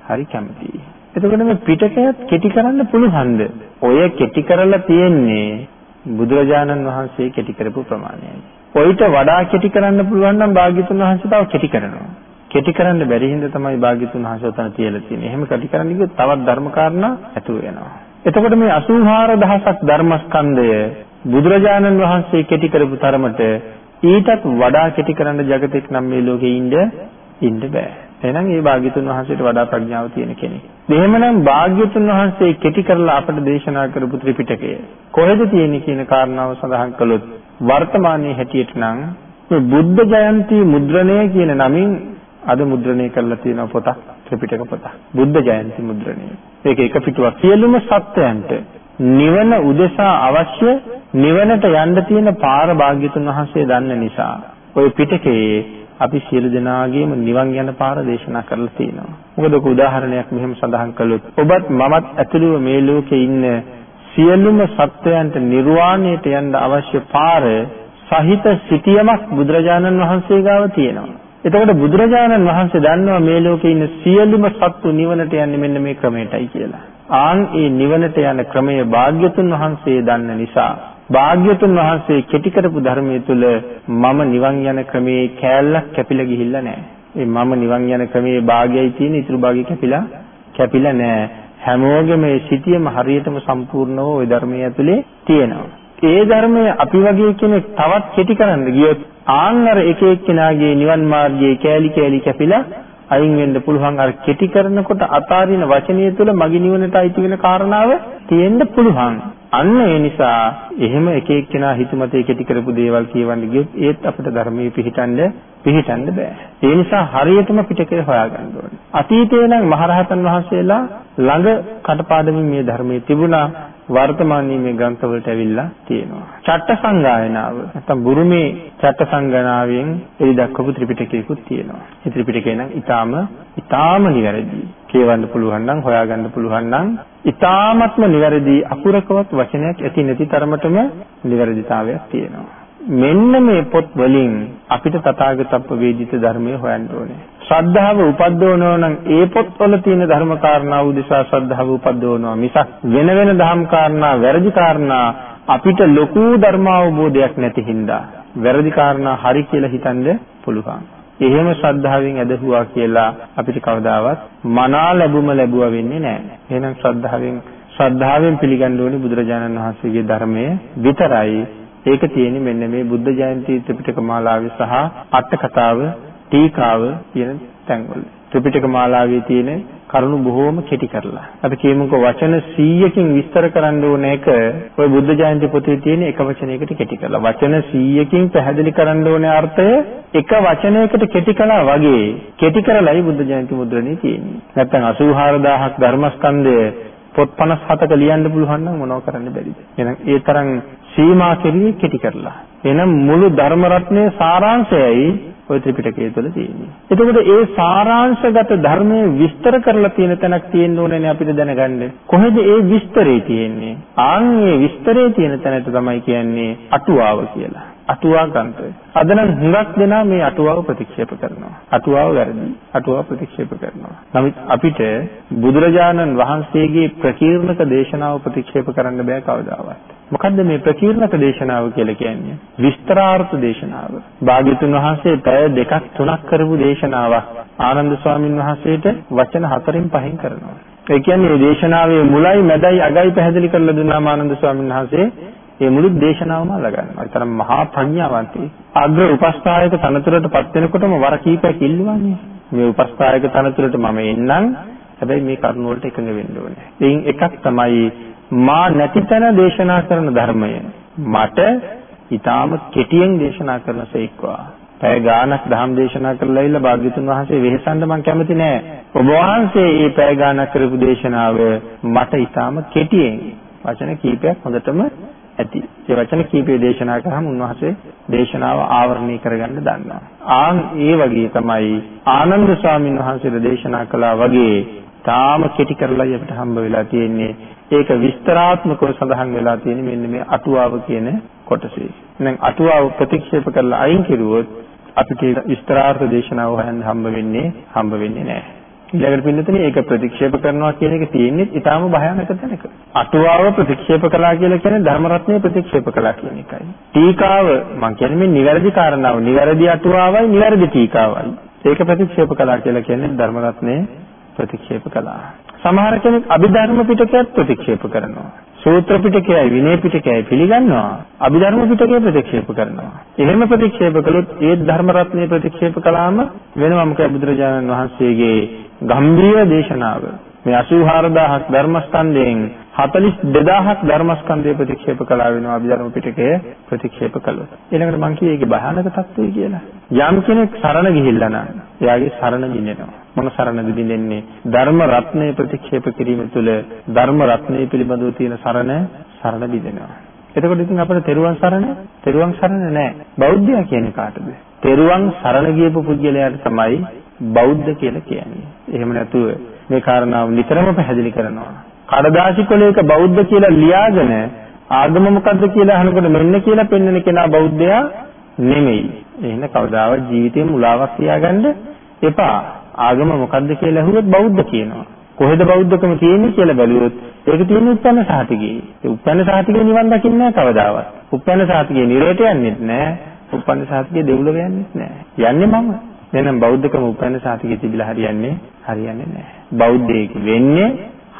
S1: හරි කැමතියි. එතකොට මේ පිටකයත් කෙටි කරන්න පුළුවන්ද? ඔය කෙටි කරලා තියෙන්නේ බුදුරජාණන් වහන්සේ කෙටි කරපු ප්‍රමාණයයි. ඔయిత වඩා කෙටි කරන්න පුළුවන් නම් භාග්‍යතුන් වහන්සේ තව කෙටි කරනවා. කෙටි කරන්න බැරි හින්දා තමයි භාග්‍යතුන් වහන්සේ උතන තියලා තියෙන්නේ. එහෙම කෙටි කරන්න ගියොත් තවත් ධර්ම කාරණා ඇතුළු වෙනවා. එතකොට මේ 84000ක් ධර්මස්කන්ධය බුදුරජාණන් වහන්සේ කෙටි කරපු තරමට ඊටත් වඩා කෙටි කරන්න జగතෙක් නම් මේ ලෝකේ ඉන්න ඉන්න බෑ. එහෙනම් ඒ භාග්‍යතුන් වහන්සේට වඩා ප්‍රඥාව තියෙන කෙනෙක්. එහෙමනම් භාග්‍යතුන් වහන්සේ කෙටි කරලා අපට දේශනා කරපු ත්‍රිපිටකය කොහෙද තියෙන්නේ කියන කාරණාව සඳහන් කළොත් වර්තමානයේ හැටියට නම් මේ බුද්ධ ජයන්ති මුද්‍රණය කියන නමින් අද මුද්‍රණය කරලා තියෙන පොතක් ත්‍රිපිටක පොතක්. බුද්ධ ජයන්ති මුද්‍රණය. ඒක එක පිටුවක්. සියලුම සත්වයන්ට නිවන උදෙසා අවශ්‍ය නිවනට යන්න තියෙන පාර භාග්‍යතුන් වහන්සේ දන්න නිසා ওই පිටකයේ අපි සියලු දෙනාගේම නිවන් යන පාර දේශනා කරලා තියෙනවා. මොකද ඔක උදාහරණයක් මෙහෙම සඳහන් කළොත් ඔබත් මමත් ඇතුළුව මේ ලෝකේ ඉන්න සියලුම සත්වයන්ට නිර්වාණයට යන්න අවශ්‍ය පාර සහිත සිටියමක් බුදුරජාණන් වහන්සේ ගාව තියෙනවා. එතකොට බුදුරජාණන් වහන්සේ දන්නවා මේ ලෝකේ ඉන්න සියලුම සත්තු නිවනට යන්නේ මෙන්න මේ ක්‍රමයටයි කියලා. ආන් ඒ නිවනට යන ක්‍රමය භාග්‍යතුන් වහන්සේ දන්න නිසා භාග්‍යතුන් වහන්සේ කෙටි කරපු ධර්මයේ තුල මම නිවන් යන ක්‍රමේ කෑල්ලක් කැපිලා ගිහිල්ලා නැහැ. ඒ මම නිවන් යන ක්‍රමේ භාගයයි තියෙන ඉතුරු භාගය කැපිලා කැපිලා නැහැ. හැමෝගෙම මේ සිටියම හරියටම සම්පූර්ණව ওই ධර්මයේ ඇතුලේ තියෙනවා. ඒ ධර්මය අපි වගේ කෙනෙක් තවත් කෙටි කරන්න ගියොත් ආන්නර එක එක්කෙනාගේ නිවන් මාර්ගයේ කෑලි කෑලි කැපිලා අයින් වෙන්න පුළුවන් අර කෙටි කරනකොට අතාරින වචනය තුළ මගේ නිවනට අයිති වෙන කාරණාව තියෙන්න පුළුවන්. අන්න ඒ නිසා එහෙම එක එක්කෙනා හිතමතේ කෙටි කරපු දේවල් කියවන්න ගියොත් ඒත් අපිට ධර්මයේ පිහිටන්න පිහිටන්න බෑ. ඒ නිසා හරියටම පිටකේ හොයාගන්න ඕනේ. අතීතේ නම් මහරහතන් වහන්සේලා ළඟ කටපාඩමින් මේ ධර්මයේ තිබුණා. වර්තමානයේ මේ ග්‍රන්ථවලට ඇවිල්ලා තියෙනවා. චට්ට සංගායනාව නැත්නම් බුරුමේ චට්ට සංගායනාවෙන් එලි දක්වපු ත්‍රිපිටකයකුත් තියෙනවා. මේ ත්‍රිපිටකය නම් ඊටාම ඊටාම නිවැරදි. කියවන්න පුළුවන් නම් හොයාගන්න පුළුවන් නම් ඊටාමත්ම නිවැරදි අකුරකවත් වචනයක් ඇති නැති තරමටම නිවැරදිතාවයක් තියෙනවා. මෙන්න මේ පොත් වලින් අපිට තථාගතත්ව වේදිත ධර්මය හොයන්න ඕනේ. ශ්‍රද්ධාව උපද්දවනවා නම් ඒ පොත්වල තියෙන ධර්ම කාරණා උදෙසා ශ්‍රද්ධාව උපද්දවනවා මිසක් වෙන වෙන ධම් කාරණා වැරදි කාරණා අපිට ලොකු ධර්මාවබෝධයක් නැති හින්දා වැරදි කාරණා හරි කියලා හිතන්න පුළුවන්. එහෙම ශ්‍රද්ධාවෙන් ඇදහුවා කියලා අපිට කවදාවත් මනා ලැබුම ලැබුවා වෙන්නේ නැහැ. එහෙනම් ශ්‍රද්ධාවෙන් ශ්‍රද්ධාවෙන් පිළිගන්න ඕනේ බුදුරජාණන් වහන්සේගේ ධර්මය විතරයි. ඒක තියෙන්නේ මෙන්න මේ බුද්ධ ජයන්ති ත්‍රිපිටක මාලාවේ සහ අට කතාව ටීකාව කියන තැන්වල. ත්‍රිපිටක මාලාවේ තියෙන කරුණු බොහෝම කෙටි කරලා. අපි කියමුකෝ වචන 100කින් විස්තර කරන්න ඕන එක ඔය බුද්ධ ජයන්ති පොතේ තියෙන එක වචනයකට කෙටි කරලා. වචන 100කින් පැහැදිලි කරන්න ඕනේ අර්ථය එක වචනයකට කෙටි කළා වගේ කෙටි කරලායි බුද්ධ ජයන්ති මුද්‍රණේ තියෙන්නේ. නැත්නම් 84000ක් ධර්මස්කන්ධය පොත් 57ක ලියන්න පුළුවන් නම් මොනව කරන්න බැරිද? එහෙනම් ඒ තරම් සීමා කෙරුවේ කෙටි කරලා. එහෙනම් මුළු ධර්ම රත්නයේ සාරාංශයයි ওই ත්‍රිපිටකය තුළ තියෙන්නේ. එතකොට ඒ සාරාංශගත ධර්මයේ විස්තර කරලා තියෙන තැනක් තියෙන්න ඕනේ අපිට දැනගන්න. කොහෙද ඒ විස්තරේ තියෙන්නේ? ආන් මේ විස්තරේ තියෙන තැනට තමයි කියන්නේ අටුවාව කියලා. අටුවා ග්‍රන්ථය. අද නම් හුඟක් දෙනා මේ අටුවාව ප්‍රතික්ෂේප කරනවා. අටුවාව වැරදි. අටුවාව ප්‍රතික්ෂේප කරනවා. නමුත් අපිට බුදුරජාණන් වහන්සේගේ ප්‍රකීර්ණක දේශනාව ප්‍රතික්ෂේප කරන්න බෑ කවදාවත්. මොකද්ද මේ ප්‍රකීර්ණක දේශනාව කියලා කියන්නේ? විස්තරාර්ථ දේශනාව. භාග්‍යතුන් වහන්සේ පැය දෙකක් තුනක් කරපු දේශනාවක් ආනන්ද ස්වාමීන් වහන්සේට වචන හතරෙන් පහෙන් කරනවා. ඒ කියන්නේ මේ දේශනාවේ මුලයි මැදයි අගයි පැහැදිලි කරලා දුන්නාම ආනන්ද ස්වාමීන් වහන්සේ ඒ මුළු දේශනාවම අල්ලගන්නවා. ඒතරම් මහා ප්‍රඥාවන්තයි. අග්‍ර උපස්ථායක තනතුරට පත් වෙනකොටම වර කීපයක් ඉල්ලුවානේ. මේ උපස්ථායක තනතුරට මම එන්නම්. හැබැයි මේ කරුණ වලට එකඟ වෙන්න ඕනේ. එයින් එකක් තමයි මා නැති තැන දේශනා කරන ධර්මය මට ඊටාම කෙටියෙන් දේශනා කරන සේක්වා. පැය ගාණක් ධම් දේශනා කරලා ඉල්ල භාග්‍යතුන් වහන්සේ වෙහෙසන්න මම කැමති නෑ. ඔබ වහන්සේ මේ පැය ගාණක් කරපු දේශනාව මට ඊටාම කෙටියෙන් වචන කීපයක් හොඳටම ඇති. ඒ වචන කීපය දේශනා කරාම උන්වහන්සේ දේශනාව ආවරණය කරගන්න දන්නවා. ආන් ඒ වගේ තමයි ආනන්ද ස්වාමීන් වහන්සේලා දේශනා කළා වගේ තාම කෙටි කරලා අපිට හම්බ වෙලා තියෙන්නේ ඒක විස්තරාත්මකව සඳහන් වෙලා තියෙන්නේ මෙන්න මේ අටුවාව කියන කොටසේ. දැන් අටුවාව ප්‍රතික්ෂේප කරලා අයින් කෙරුවොත් අපිට විස්තරාර්ථ දේශනාව හොයන්න හම්බ වෙන්නේ හම්බ වෙන්නේ නැහැ. ඊළඟට පින්නතනේ ඒක ප්‍රතික්ෂේප කරනවා කියන එක තියෙන්නේ ඊටාම භයානක තැනක. අටුවාව ප්‍රතික්ෂේප කළා කියලා කියන්නේ ධර්ම රත්නය ප්‍රතික්ෂේප කළා කියන එකයි. ටීකාව මම කියන්නේ මේ නිවැරදි කාරණාව. නිවැරදි අටුවාවයි නිවැරදි ටීකාවයි. ඒක ප්‍රතික්ෂේප කළා කියලා කියන්නේ ධර්ම රත්නය ප්‍රතික්ෂේප කළා. සමහර කෙනෙක් අභිධර්ම පිටකයත් ප්‍රතික්ෂේප කරනවා. සූත්‍ර පිටකයයි විනය පිටකයයි පිළිගන්නවා. අභිධර්ම පිටකය ප්‍රතික්ෂේප කරනවා. එහෙම ප්‍රතික්ෂේප කළොත් ඒ ධර්ම රත්නය ප්‍රතික්ෂේප කළාම වෙනම මොකද බුදුරජාණන් වහන්සේගේ ගම්භීර දේශනාව මේ 84000ක් ධර්මස්කන්ධයෙන් 42000ක් ධර්මස්කන්ධය ප්‍රතික්ෂේප කළා වෙනවා අභිධර්ම පිටකය ප්‍රතික්ෂේප කළොත්. ඊළඟට මම කියේ ඒකේ භයානක తත්වය කියලා. යම් කෙනෙක් සරණ ගිහිල්ලා නම් එයාගේ සරණ දිනෙනවා. මොන සරණද දිනෙන්නේ? ධර්ම රත්නය ප්‍රතික්ෂේප කිරීම තුළ ධර්ම රත්නය පිළිබඳව තියෙන සරණ සරණ දිනෙනවා. එතකොට ඉතින් අපිට තෙරුවන් සරණ තෙරුවන් සරණ නෑ. බෞද්ධයා කියන්නේ කාටද? තෙරුවන් සරණ ගියපු පුද්ගලයාට තමයි බෞද්ධ කියලා කියන්නේ. එහෙම නැතුව මේ කාරණාව නිතරම පැහැදිලි කරනවා. කඩදාසි කොලයක බෞද්ධ කියලා ලියාගෙන ආගම මොකද්ද කියලා අහනකොට මෙන්න කියලා පෙන්වන කෙනා බෞද්ධයා නෙමෙයි. එහෙනම් කවදාවත් ජීවිතේ මුලාවක් තියාගන්න එපා. ආගම මොකද්ද කියලා අහුවොත් බෞද්ධ කියනවා. කොහෙද බෞද්ධකම තියෙන්නේ කියලා බැලුවොත් ඒක තියෙන්නේ උපන්න සාතිකේ. ඒ උපන්න සාතිකේ නිවන් දකින්නේ නැහැ කවදාවත්. උපන්න සාතිකේ නිරේට යන්නේත් නැහැ. උපන්න සාතිකේ දෙව්ලොව යන්නේත් නැහැ. යන්නේ මම. එහෙනම් බෞද්ධකම උපන්න සාතිකේ තිබිලා හරියන්නේ හරියන්නේ නැහැ. බෞද්ධයෙක් වෙන්නේ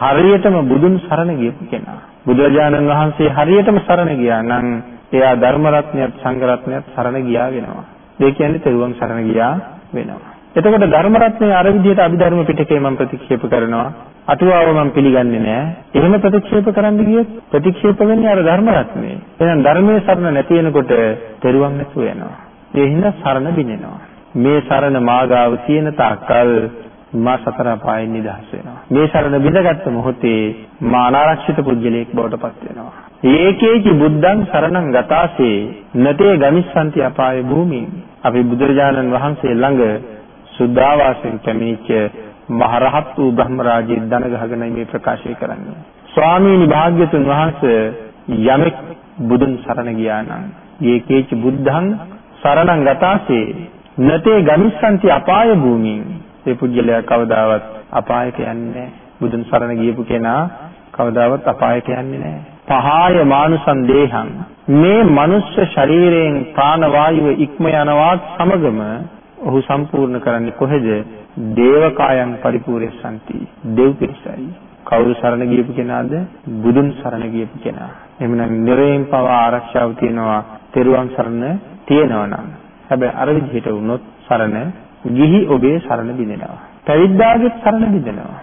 S1: හරියටම බුදුන් සරණ ගියපු කෙනා. බුදුරජාණන් වහන්සේ හරියටම සරණ ගියා නම් එයා ධර්ම රත්නයත් සංඝ රත්නයත් සරණ ගියා වෙනවා. ඒ කියන්නේ තෙරුවන් සරණ ගියා වෙනවා. එතකොට ධර්ම රත්නයේ අර විදිහට අභිධර්ම පිටකේ මම ප්‍රතික්ෂේප කරනවා. අටුවාව මම පිළිගන්නේ නැහැ. එහෙම ප්‍රතික්ෂේප කරන්න ගියොත් ප්‍රතික්ෂේප වෙන්නේ අර ධර්ම රත්නේ. එහෙනම් ධර්මයේ සරණ නැති වෙනකොට තෙරුවන් නැතුව යනවා. ඒ හින්දා සරණ බිනෙනවා. මේ සරණ මාගාව තියෙන තාක්කල් මා සතර පායෙන් නිදහස් වෙනවා. මේ සරණ බිඳගත්ත මොහොතේ මා අනාරක්ෂිත පුද්ගලයෙක් බවට පත් වෙනවා. ඒකේචි බුද්ධං සරණං ගතාසේ නතේ ගමිස්සanti අපාය භූමින්. අපි බුදුරජාණන් වහන්සේ ළඟ සුද්ධාවාසයෙන් පැමිණිච්ච මහරහත් වූ බ්‍රහ්මරාජී දන ගහගෙන මේ ප්‍රකාශය කරන්නේ. ස්වාමීනි භාග්‍යතුන් වහන්සේ යමෙක් බුදුන් සරණ ගියා නම් ඒකේචි බුද්ධං සරණං ගතාසේ නතේ ගමිස්සanti අපාය භූමින් ඒ පුජ්‍යලයා කවදාවත් අපායට යන්නේ බුදුන් සරණ ගියපු කෙනා කවදාවත් අපායට යන්නේ නැහැ. පහාය මානුසං දේහං මේ මනුෂ්‍ය ශරීරයෙන් ප්‍රාණ වායුව ඉක්ම යනවත් සමගම ඔහු සම්පූර්ණ කරන්නේ කොහෙද? දේවකායන් පරිපූර්ණසන්ති. දෙව් පිරිසයි. කවුරු සරණ ගියපු කෙනාද? බුදුන් සරණ ගියපු කෙනා. එහෙමනම් නිරේන් පව ආරක්ෂාව තියනවා. තෙරුවන් සරණ තියෙනවා නම්. හැබැයි අර විදිහට වුණොත් සරණ ගිහි ඔබේ සරණ බිඳෙනවා. පැවිද්දාගෙත් සරණ බිඳෙනවා.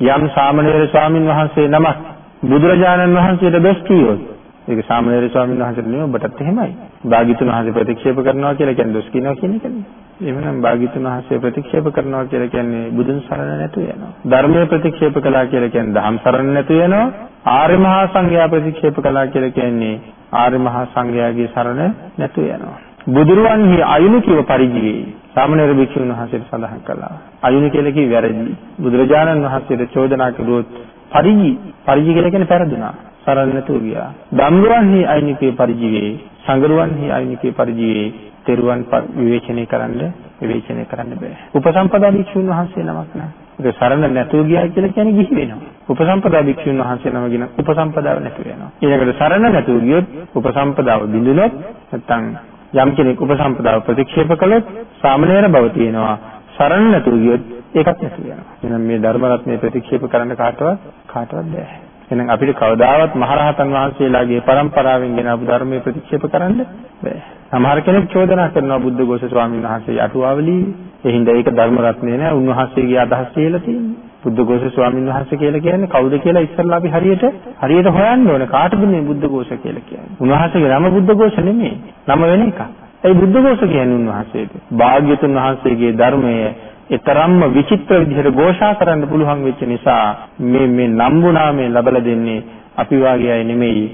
S1: යම් සාමණේර ස්වාමින් වහන්සේ නමක් බුදුරජාණන් වහන්සේට දොස් කිව්වොත් ඒක සාමණේර ස්වාමීන් වහන්සේට නෙවෙයි ඔබටත් එහෙමයි. භාග්‍යතුන් වහන්සේ ප්‍රතික්ෂේප කරනවා කියලා කියන්නේ දොස් කියනවා කියන එකනේ. එහෙමනම් භාග්‍යතුන් වහන්සේ ප්‍රතික්ෂේප කරනවා කියලා කියන්නේ බුදුන් සරණ නැතු වෙනවා. ධර්මයේ ප්‍රතික්ෂේප කළා කියලා කියන්නේ ධම් සරණ නැතු වෙනවා. ආර්ය මහා සංඝයා ප්‍රතික්ෂේප කළා කියලා කියන්නේ ආර්ය මහා සංඝයාගේ සරණ නැතු වෙනවා. බුදුරුවන්හි අයුනිකව පරිජීවේ සාමණේර භික්ෂුන් වහන්සේට සඳහන් කළා. අයුනි කියලා කිව්ව වැරදි. බුදුරජාණන් වහන්සේට චෝදනා කළොත් පරිජි පරිජි කියලා කියන්නේ පෙරදුනා. සරණ නැතුව ගියා. ධම්රුවන්හි අයුනිකේ පරිජීවේ සංගරුවන්හි අයුනිකේ පරිජීවේ තෙරුවන් විවේචනය කරන්න විවේචනය කරන්න බෑ. උපසම්පදා භික්ෂුන් වහන්සේ නමක් නෑ. ඒක සරණ නැතුව ගියා කියලා කියන්නේ ගිහි වෙනවා. උපසම්පදා භික්ෂුන් වහන්සේ නමගෙන උපසම්පදාව නැතුව යනවා. ඊළඟට සරණ නැතුව ගියොත් උපසම්පදාව බිඳුනොත් නැත්තම් යම් කෙනෙක් උපසම්පදාව ප්‍රතික්ෂේප කළොත් සාමණේර බව තියෙනවා. සරණ නැතුව ගියොත් ඒකත් නැතුව යනවා. එහෙනම් මේ ධර්ම රත්නය ප්‍රතික්ෂේප කරන්න කාටවත් කාටවත් බෑ. එහෙනම් අපිට කවදාවත් මහරහතන් වහන්සේලාගේ પરම්පරාවෙන් ගෙන ආපු ධර්මයේ ප්‍රතික්ෂේප කරන්න බෑ. සමහර කෙනෙක් චෝදනා කරනවා බුද්ධඝෝෂ ස්වාමීන් වහන්සේ අටුවාවලී. ඒ හින්දා ඒක ධර්ම රත්නේ නෑ. උන්වහන්සේගේ අදහස් කියලා තියෙන්නේ. බුද්ධඝෝෂ ස්වාමීන් වහන්සේ කියලා කියන්නේ කවුද කියලා ඉස්සෙල්ලා අපි හරියට හරියට හොයන්න ඕනේ. කාටද මේ බුද්ධඝෝෂ කියලා කියන්නේ? උන්වහන්සේගේ නම බුද්ධඝෝෂ නෙමෙයි. නම වෙන එකක්. ඒ බුද්ධඝෝෂ කියන්නේ උන්වහන්සේට. භාග්‍යතුන් වහන්සේගේ ධර්මයේ ඊතරම්ම විචිත්‍ර විදිහට ഘോഷා කරන්න පුළුවන් වෙච්ච නිසා මේ මේ නම්බුනාමේ ලබලා දෙන්නේ අපි වාගේ අය නෙමෙයි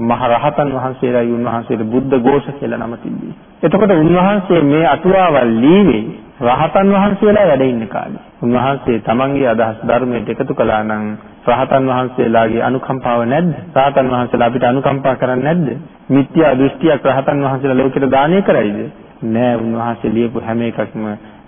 S1: මහ රහතන් වහන්සේලායි උන්වහන්සේට බුද්ධ ഘോഷ කියලා නම තිබ්බේ. එතකොට උන්වහන්සේ මේ අටුවාවල් ලීවේ රහතන් වහන්සේලා වැඩ ඉන්න කාලේ. උන්වහන්සේ තමන්ගේ අදහස් ධර්මයට එකතු කළා නම් රහතන් වහන්සේලාගේ අනුකම්පාව නැද්ද? රහතන් වහන්සේලා අපිට අනුකම්පා කරන්නේ නැද්ද? මිත්‍යා දෘෂ්ටියක් රහතන් වහන්සේලා ලෝකෙට දානය කරයිද? නෑ උන්වහන්සේ ලියපු හැම එකක්ම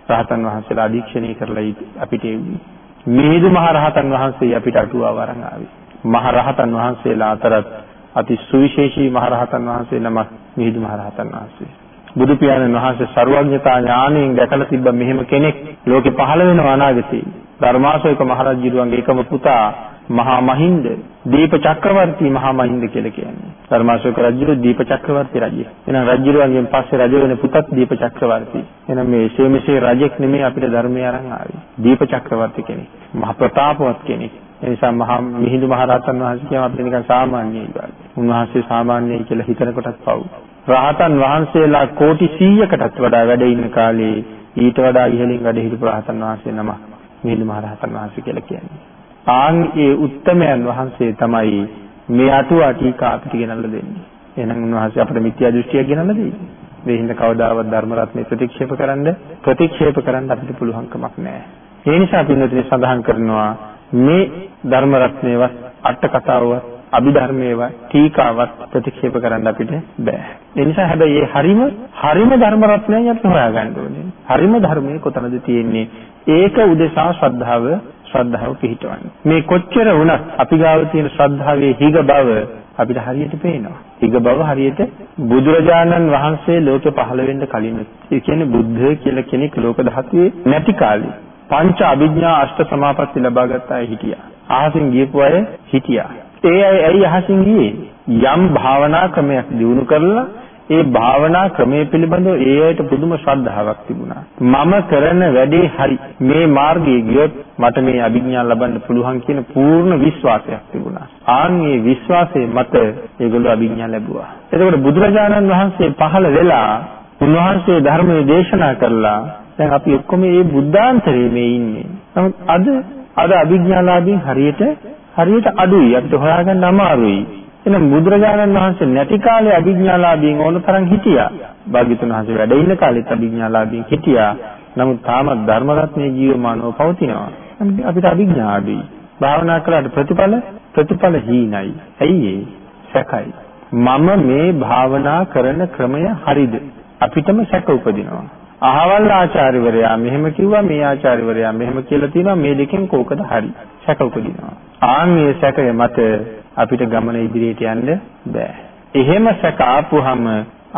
S1: රහතන් වහන්සේලා අධීක්ෂණය කරලා අපිට එව්වේ. මිහිඳු මහ රහතන් වහන්සේ අපිට අටුවාව අරන් ආවේ. මහ රහතන් වහන්සේලා අතරත් අති සුවිශේෂී මහ රහතන් වහන්සේ නමක් මිහිඳු මහ රහතන් වහන්සේ. බුදු පියාණන් වහන්සේ ਸਰුවඥතා ඥාණයෙන් දැකලා තිබ්බ මෙහෙම කෙනෙක් ලෝකේ පහළ වෙනව අනාගතේ. ධර්මාශෝක මහරජුරුවන්ගේ එකම පුතා මහා මහින්ද දීප චක්‍රවර්ති මහා මහින්ද කියලා කියන්නේ. ධර්මාශෝක රජු දීප චක්‍රවර්ති රජය. එහෙනම් රජුරුවන්ගෙන් පස්සේ රජ වෙන පුතත් දීප චක්‍රවර්ති. එහෙනම් මේ ශේමසේ රජෙක් නෙමෙයි අපිට ධර්මය අරන් ආවේ. දීප චක්‍රවර්ති කෙනෙක්. මහ ප්‍රතාපවත් කෙනෙක්. ඒ නිසා මහා මිහිඳු මහරහතන් වහන්සේ කියන අපිට නිකන් සාමාන්‍යයි වගේ. උන්වහන්සේ සාමාන්‍යයි කියලා හිතන කොටත් පව්. රහතන් වහන්සේලා කෝටි 100කටත් වඩා වැඩ ඉන්න කාලේ ඊට වඩා ඉහළින් වැඩ හිටපු රහතන් වහන්සේ නම මිහිඳු මහරහතන් වහන්සේ කියලා කියන්නේ. ආන් ඒ උත්තමයන් වහන්සේ තමයි මේ අටුවා ටීකා අපිට ගෙනල්ලා දෙන්නේ. එහෙනම් උන්වහන්සේ අපිට මිත්‍යා දෘෂ්ටියක් ගෙනල්ලා දෙන්නේ. ඒ හින්දා කවදාවත් ධර්ම රත්නේ ප්‍රතික්ෂේප කරන්න ප්‍රතික්ෂේප කරන්න අපිට පුළුවන් කමක් නැහැ. ඒ නිසා පින්නතුනි සඳහන් කරනවා මේ ධර්ම රත්නේවත් අට කතාවවත් අභිධර්මයේවත් ටීකාවත් ප්‍රතික්ෂේප කරන්න අපිට බෑ. ඒ නිසා හැබැයි මේ හරිම හරිම ධර්ම රත්නයයි අපි හොයාගන්න ඕනේ. හරිම ධර්මයේ කොතනද තියෙන්නේ? ඒක උදෙසා ශ්‍රද්ධාව ශ්‍රද්ධාව පිහිටවන්නේ. මේ කොච්චර වුණත් අපි ගාව තියෙන ශ්‍රද්ධාවේ හිග බව අපිට හරියට පේනවා. හිග බව හරියට බුදුරජාණන් වහන්සේ ලෝකෙ පහළ වෙන්න කලින් ඒ කියන්නේ බුද්ධ කියලා කෙනෙක් ලෝක ධාතුවේ නැති කාලේ පංච අභිඥා අෂ්ට සමාපatti ලබාගත් අය හිටියා. අහසින් ගියපු අය හිටියා. ඒ අය ඇයි අහසින් ගියේ? යම් භාවනා ක්‍රමයක් දිනු කරලා ඒ භාවනා ක්‍රමයේ පිළිබඳව ඒ අයට පුදුම ශ්‍රද්ධාවක් තිබුණා. මම කරන වැඩේ හරි. මේ මාර්ගයේ ගියොත් මට මේ අභිඥා ලබන්න පුළුවන් කියන පූර්ණ විශ්වාසයක් තිබුණා. ආන් මේ විශ්වාසයේ මත ඒගොල්ලෝ අභිඥා ලැබුවා. එතකොට බුදුරජාණන් වහන්සේ පහළ වෙලා උන්වහන්සේ ධර්මයේ දේශනා කළා. දැන් අපි ඔක්කොම මේ බුද්ධාන්තරයේ මේ ඉන්නේ. නමුත් අද අද අභිඥාලාභීන් හරියට හරියට අඩුයි. අපිට හොයාගන්න අමාරුයි. එහෙනම් බුදුරජාණන් වහන්සේ නැති කාලේ අභිඥාලාභීන් ඕන තරම් හිටියා. භාග්‍යතුන් වහන්සේ වැඩ ඉන්න කාලෙත් අභිඥාලාභීන් හිටියා. නමුත් තාමත් ධර්ම රත්නයේ ජීවමානව පවතිනවා. අපිට අභිඥා අඩුයි. භාවනා කළාට ප්‍රතිඵල ප්‍රතිඵල හීනයි. ඇයි ඒ? සැකයි. මම මේ භාවනා කරන ක්‍රමය හරිද? අපිටම සැක උපදිනවා. අහවල් ආචාර්යවරයා මෙහෙම කිව්වා මේ ආචාර්යවරයා මෙහෙම කියලා තියෙනවා මේ දෙකෙන් කෝකද හරි සැක උපදිනවා ආන් මේ සැකය මත අපිට ගමන ඉදිරියට යන්න බෑ එහෙම සැක ආපුහම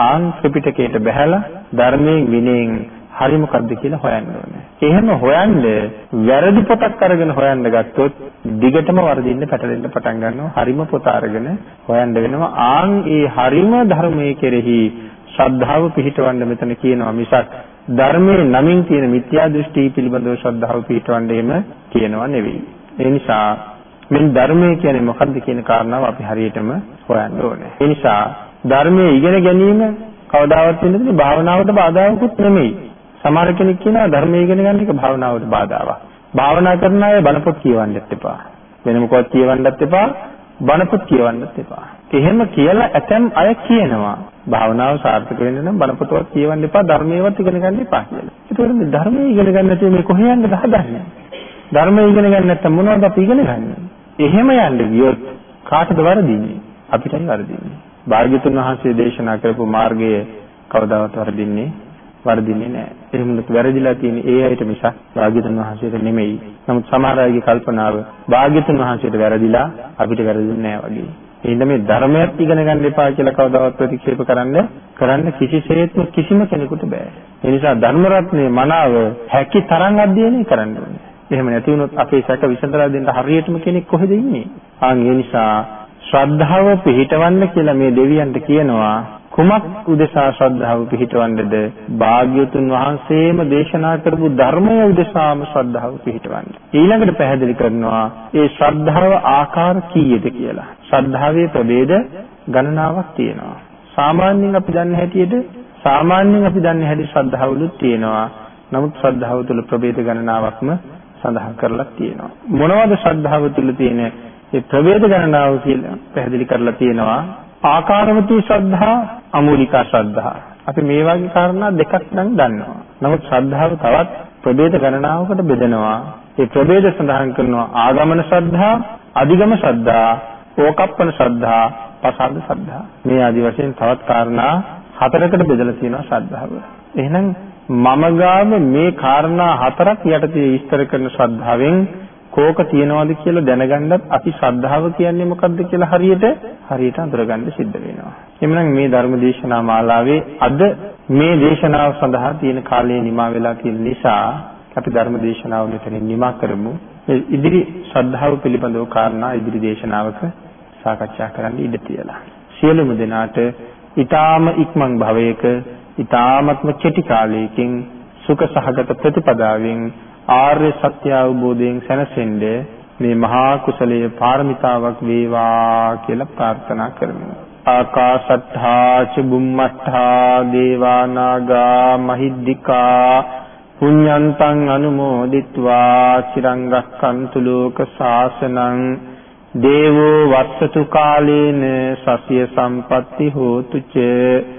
S1: ආන් ත්‍රිපිටකයට බහැලා ධර්මයෙන් විනයෙන් හරි මොකද්ද කියලා හොයන්න ඕනේ. එහෙම හොයන්න වැරදි පොතක් අරගෙන හොයන්න ගත්තොත් දිගටම වරදින්න පැටලෙන්න පටන් ගන්නවා. හරිම පොත අරගෙන හොයන්න වෙනවා. ආන් ඒ හරිම ධර්මයේ කෙරෙහි ශ්‍රද්ධාව පිහිටවන්න මෙතන කියනවා මිසක් ධර්මයේ නමින් තියෙන මිත්‍යා දෘෂ්ටි පිළිබඳව ශ්‍රද්ධාව පිහිටවන්න එහෙම කියනවා නෙවෙයි. ඒ නිසා මෙන් ධර්මය කියන්නේ මොකක්ද කියන කාරණාව අපි හරියටම හොයන්න ඕනේ. ඒ නිසා ධර්මයේ ඉගෙන ගැනීම කවදාවත් වෙන්නේ භාවනාවට බාධාවකුත් නෙමෙයි. සමහර කෙනෙක් කියනවා ධර්මයේ ඉගෙන ගන්න එක භාවනාවට බාධාවක්. භාවනා කරන අය බණපොත් කියවන්නත් එපා. වෙන මොකවත් කියවන්නත් එපා. බණපොත් කියවන්නත් එපා. එහෙම කියලා ඇතැම් අය කියනවා භාවනාව සාර්ථක වෙන්න නම් බණපොතවත් කියවන්න එපා ධර්මයේවත් ඉගෙන ගන්න එපා කියලා. ඒකවල මේ ධර්මයේ ඉගෙන ගන්න නැතුව මේ කොහේ යන්නද හදන්නේ? ධර්මයේ ඉගෙන ගන්න නැත්නම් මොනවද අපි ඉගෙන ගන්නේ? එහෙම යන්න ගියොත් කාටද වරදින්නේ? අපිටයි වරදින්නේ. භාග්‍යතුන් වහන්සේ දේශනා කරපු මාර්ගය කවදාවත් වරදින්නේ වරදින්නේ නැහැ. එහෙමනොත් වැරදිලා තියෙන ඒ අයට මිසක් භාග්‍යතුන් වහන්සේට නෙමෙයි. නමුත් සමහර අයගේ කල්පනාව භාග්‍යතුන් වහන්සේට වැරදිලා අපිට වැරදින්නේ නැහැ වගේ. එහෙනම් මේ ධර්මයක් ඉගෙන ගන්න එපා කියලා කවදාවත් ප්‍රතික්ෂේප කරන්න කරන්න කිසිසේත්ම කිසිම කෙනෙකුට බෑ. ඒ නිසා ධර්ම රත්නයේ මනාව හැකි තරම් අධ්‍යයනය කරන්න ඕනේ. එහෙම නැති වුණොත් අපේ සැක විසඳලා දෙන්න හරියටම කෙනෙක් කොහෙද ඉන්නේ? ආන් ඒ නිසා ශ්‍රද්ධාව පිහිටවන්න කියලා මේ දෙවියන්ට කියනවා කුමක් උදෙසා ශ්‍රද්ධාව පිහිටවන්නේද? භාග්‍යතුන් වහන්සේම දේශනා කරපු ධර්මය උදෙසාම ශ්‍රද්ධාව පිහිටවන්න. ඊළඟට පැහැදිලි කරනවා ඒ ශ්‍රද්ධාව ආකාර කීයද කියලා. ශ්‍රද්ධාවේ ප්‍රභේද ගණනාවක් තියෙනවා. සාමාන්‍යයෙන් අපි දන්න හැටියට සාමාන්‍යයෙන් අපි දන්න හැටි ශ්‍රද්ධාවලුත් තියෙනවා. නමුත් ශ්‍රද්ධාව තුළ ප්‍රභේද ගණනාවක්ම සඳහන් කරලා තියෙනවා. මොනවද ශ්‍රද්ධාව තුළ තියෙන ඒ ප්‍රභේද ගණනාව කියලා පැහැදිලි කරලා තියෙනවා. ආකාරවතී ශ්‍රද්ධා, අමූලිකා ශ්‍රද්ධා. අපි මේ වගේ කාරණා දෙකක් නම් දන්නවා. නමුත් ශ්‍රද්ධාව තවත් ප්‍රභේද ගණනාවකට බෙදෙනවා. ඒ ප්‍රභේද සඳහන් කරනවා ආගමන ශ්‍රද්ධා, අධිගම ශ්‍රද්ධා, ඕකප්පන ශ්‍රද්ධා, පසාද ශ්‍රද්ධා. මේ ආදි වශයෙන් තවත් කාරණා හතරකට බෙදලා තියෙනවා ශ්‍රද්ධාව. එහෙනම් මම ගාව මේ කාරණා හතරක් යටතේ විස්තර කරන ශ්‍රද්ධාවෙන් කෝක තියනවාද කියලා දැනගන්නත් අපි ශ්‍රද්ධාව කියන්නේ මොකක්ද කියලා හරියට හරියට අඳුරගන්න සිද්ධ වෙනවා. එhmenan මේ ධර්ම දේශනා මාලාවේ අද මේ දේශනාව සඳහා තියෙන කාලය නිමා වෙලා තියෙන නිසා අපි ධර්ම දේශනාව මෙතනින් නිමා කරමු. ඉදිරි ශ්‍රද්ධාව පිළිබඳව කාරණා ඉදිරි දේශනාවක සාකච්ඡා කරන්න ඉඩ තියලා. සියලුම දෙනාට ඊ타ම ඉක්මන් භවයක ඊ타මත්ම කෙටි කාලයකින් සුඛ සහගත ප්‍රතිපදාවෙන් ආර්ය සත්‍ය අවබෝධයෙන් සැනසෙන්න මේ මහා කුසලයේ පාරමිතාවක් වේවා කියලා ප්‍රාර්ථනා කරමු. ආකාශත්තා ච බුම්මත්තා දේවා නාග මහිද්దికා පුඤ්ඤන්තං අනුමෝදිත්වා චිරං රක්ඛන්තු ලෝක ශාසනං දේවෝ වස්සතු කාලේන සතිය සම්පatti හෝතු චේ